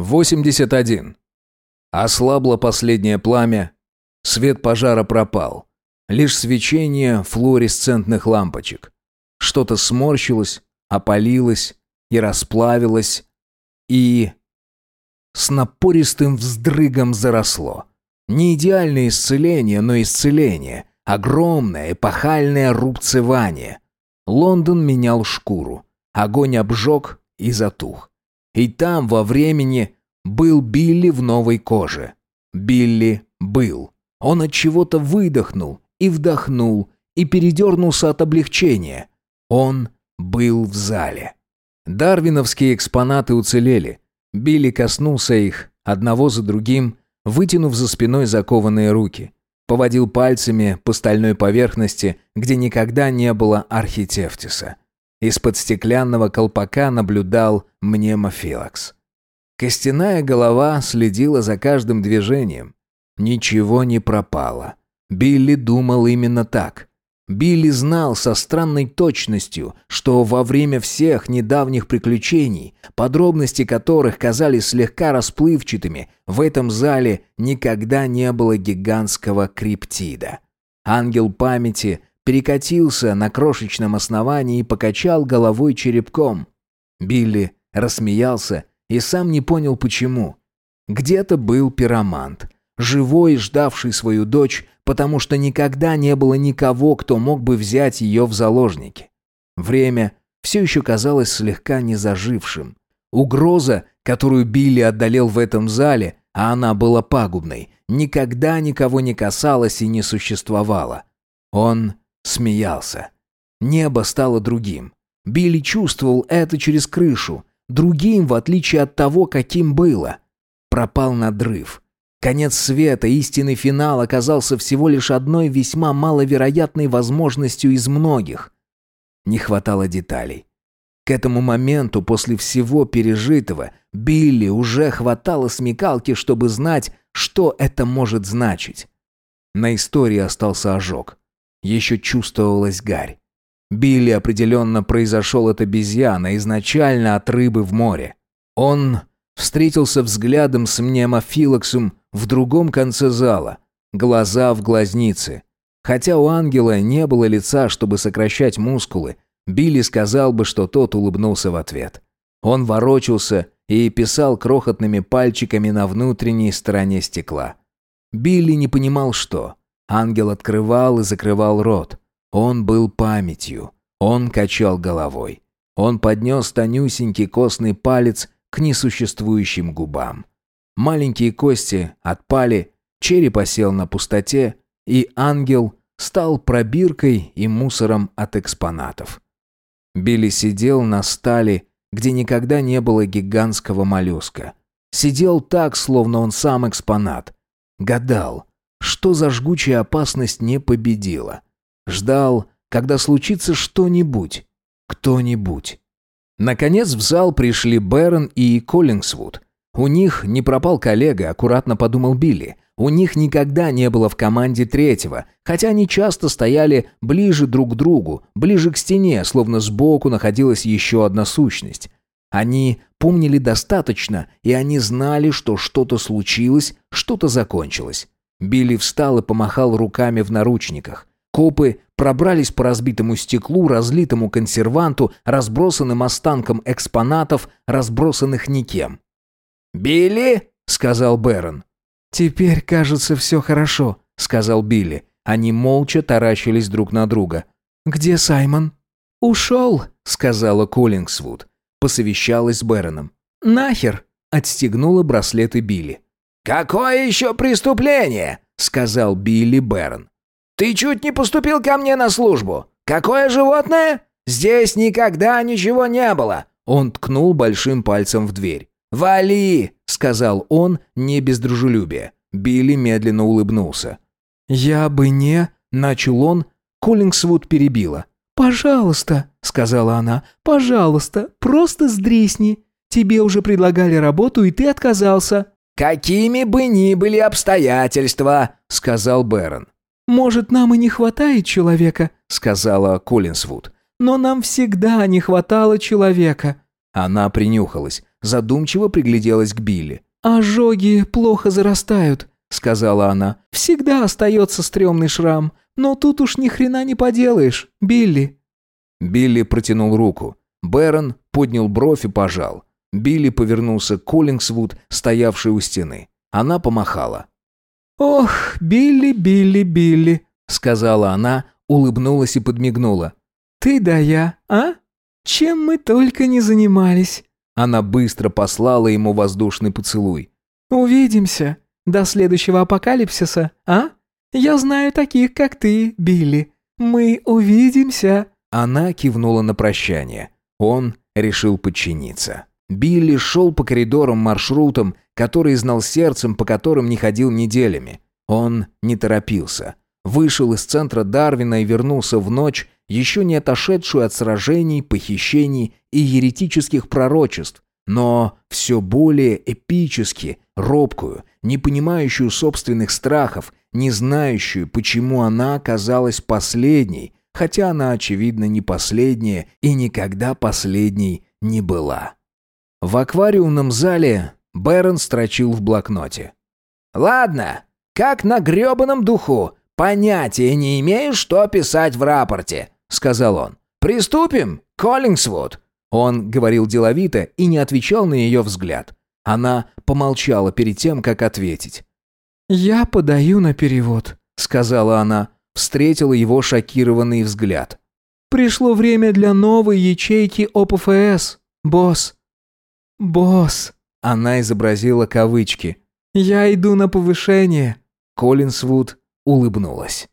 81. Ослабло последнее пламя. Свет пожара пропал. Лишь свечение флуоресцентных лампочек. Что-то сморщилось, опалилось и расплавилось, и... С напористым вздрыгом заросло. Не идеальное исцеление, но исцеление. Огромное эпохальное рубцевание. Лондон менял шкуру. Огонь обжег и затух. И там во времени был Билли в новой коже. Билли был. Он от чего-то выдохнул и вдохнул и передернулся от облегчения. Он был в зале. Дарвиновские экспонаты уцелели. Билли коснулся их, одного за другим, вытянув за спиной закованные руки. Поводил пальцами по стальной поверхности, где никогда не было архитефтиса. Из-под стеклянного колпака наблюдал мнемофилакс. Костяная голова следила за каждым движением. Ничего не пропало. Билли думал именно так. Билли знал со странной точностью, что во время всех недавних приключений, подробности которых казались слегка расплывчатыми, в этом зале никогда не было гигантского криптида. Ангел памяти перекатился на крошечном основании и покачал головой черепком. Билли рассмеялся и сам не понял почему. Где-то был пиромант, живой, ждавший свою дочь, потому что никогда не было никого, кто мог бы взять ее в заложники. Время все еще казалось слегка незажившим. Угроза, которую Билли отдалел в этом зале, а она была пагубной, никогда никого не касалась и не существовала. Он смеялся. Небо стало другим. Билли чувствовал это через крышу, другим, в отличие от того, каким было. Пропал надрыв. Конец света, истинный финал оказался всего лишь одной весьма маловероятной возможностью из многих. Не хватало деталей. К этому моменту, после всего пережитого, Билли уже хватало смекалки, чтобы знать, что это может значить. На истории остался ожог. Еще чувствовалась гарь. Билли определенно произошел от обезьяна, изначально от рыбы в море. Он встретился взглядом с мнемофилоксом в другом конце зала, глаза в глазнице. Хотя у ангела не было лица, чтобы сокращать мускулы, Билли сказал бы, что тот улыбнулся в ответ. Он ворочался и писал крохотными пальчиками на внутренней стороне стекла. Билли не понимал, что. Ангел открывал и закрывал рот. Он был памятью. Он качал головой. Он поднес тонюсенький костный палец к несуществующим губам. Маленькие кости отпали, череп осел на пустоте, и ангел стал пробиркой и мусором от экспонатов. Билли сидел на стале, где никогда не было гигантского моллюска. Сидел так, словно он сам экспонат. Гадал, что за жгучая опасность не победила. Ждал, когда случится что-нибудь, кто-нибудь. Наконец в зал пришли Бэрон и Коллингсвуд. У них не пропал коллега, аккуратно подумал Билли. У них никогда не было в команде третьего, хотя они часто стояли ближе друг к другу, ближе к стене, словно сбоку находилась еще одна сущность. Они помнили достаточно, и они знали, что что-то случилось, что-то закончилось. Билли встал и помахал руками в наручниках. Копы пробрались по разбитому стеклу, разлитому консерванту, разбросанным останкам экспонатов, разбросанных никем. «Билли?» — сказал Бэрон. «Теперь, кажется, все хорошо», — сказал Билли. Они молча таращились друг на друга. «Где Саймон?» «Ушел», — сказала Коллингсвуд. Посовещалась с Бэроном. «Нахер!» — отстегнула браслеты Билли. «Какое еще преступление?» — сказал Билли Бэрон. «Ты чуть не поступил ко мне на службу. Какое животное? Здесь никогда ничего не было!» Он ткнул большим пальцем в дверь. «Вали!» — сказал он не без дружелюбия. Билли медленно улыбнулся. «Я бы не...» — начал он. Коллингсвуд перебила. «Пожалуйста», — сказала она, — «пожалуйста, просто сдрисни. Тебе уже предлагали работу, и ты отказался». «Какими бы ни были обстоятельства», — сказал Бэрон. «Может, нам и не хватает человека», — сказала Коллинсвуд. «Но нам всегда не хватало человека». Она принюхалась. задумчиво пригляделась к Билли. «Ожоги плохо зарастают», — сказала она. «Всегда остается стрёмный шрам. Но тут уж ни хрена не поделаешь, Билли». Билли протянул руку. Бэрон поднял бровь и пожал. Билли повернулся к Коллингсвуд, стоявшей у стены. Она помахала. «Ох, Билли, Билли, Билли», — сказала она, улыбнулась и подмигнула. «Ты да я, а? Чем мы только не занимались». Она быстро послала ему воздушный поцелуй. «Увидимся. До следующего апокалипсиса, а? Я знаю таких, как ты, Билли. Мы увидимся». Она кивнула на прощание. Он решил подчиниться. Билли шел по коридорам маршрутам, которые знал сердцем, по которым не ходил неделями. Он не торопился. Вышел из центра Дарвина и вернулся в ночь, еще не отошедшую от сражений, похищений и еретических пророчеств, но все более эпически, робкую, не понимающую собственных страхов, не знающую, почему она оказалась последней, хотя она, очевидно, не последняя и никогда последней не была. В аквариумном зале Бэрон строчил в блокноте. «Ладно, как на грёбаном духу. Понятия не имею, что писать в рапорте», — сказал он. «Приступим, Коллингсвуд». Он говорил деловито и не отвечал на ее взгляд. Она помолчала перед тем, как ответить. «Я подаю на перевод», — сказала она, встретила его шокированный взгляд. «Пришло время для новой ячейки ОПФС, босс». «Босс», — она изобразила кавычки. «Я иду на повышение». Коллинсвуд улыбнулась.